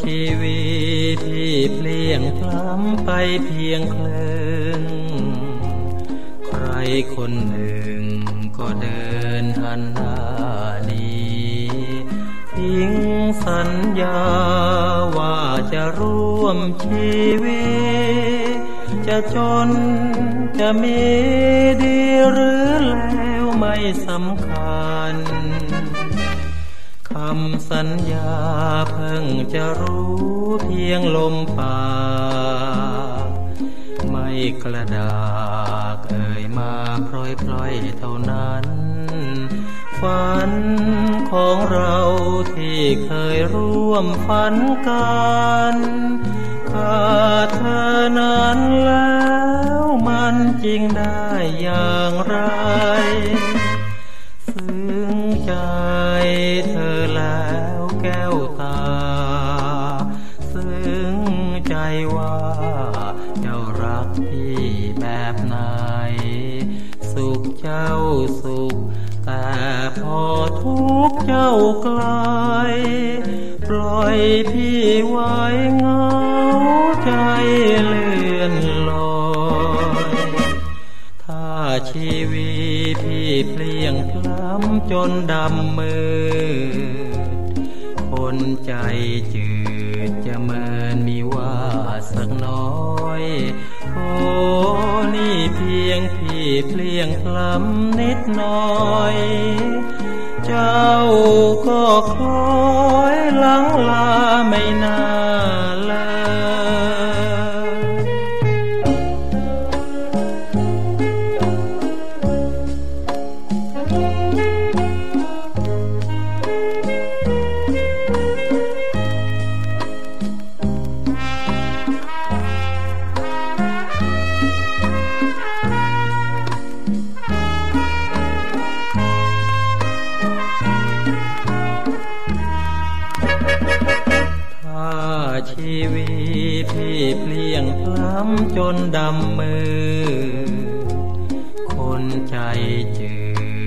ชีวิตที่เปลี่ยงพล้ำไปเพียงครึ่งใครคนหนึ่งก็เดินหันหน้านีทิ้งสัญญาว่าจะร่วมชีวิต จะจนจะมีดีหรือแล้วไม่สำคัญ คำสัญญาเพิ่งจะรู้เพียงลมปากไม่กระดากเอ่ยมาพลอยพลอยเท่านั้น ฝันของเราที่เคยร่วมฝันกันขาดเธอนั้นแล้วมันจริงได้อย่างไร ซึ้งใจ ว่าเจ้ารักพี่แบบไหน สุขเจ้าสุข แต่พอทุกเจ้าไกลปล่อยพี่ไว้เงาใจเลื่อนลอยถ้าชีวิตพี่เปลี่ยงพล้ำจนดำมืดคนใจจืดจะเมินมีว สักน้อยโอ้นี่เพียงพี่เพลียงพล้ำนิดหน่อย เจ้าก็คอยหลังลาไม่นาน ชีวิตที่เปลี่ยงพล้ำจนดำมือ คนใจจื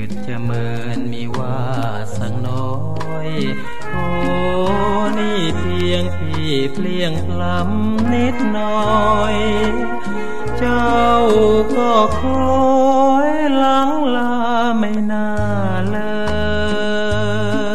ดจะเมินมีว่าสักน้อยโอ้นี่เพียงพี่เปลี่ยงพล้ำนิดหน่อย เจ้าก็คอยหลังลาไม่น่าเลย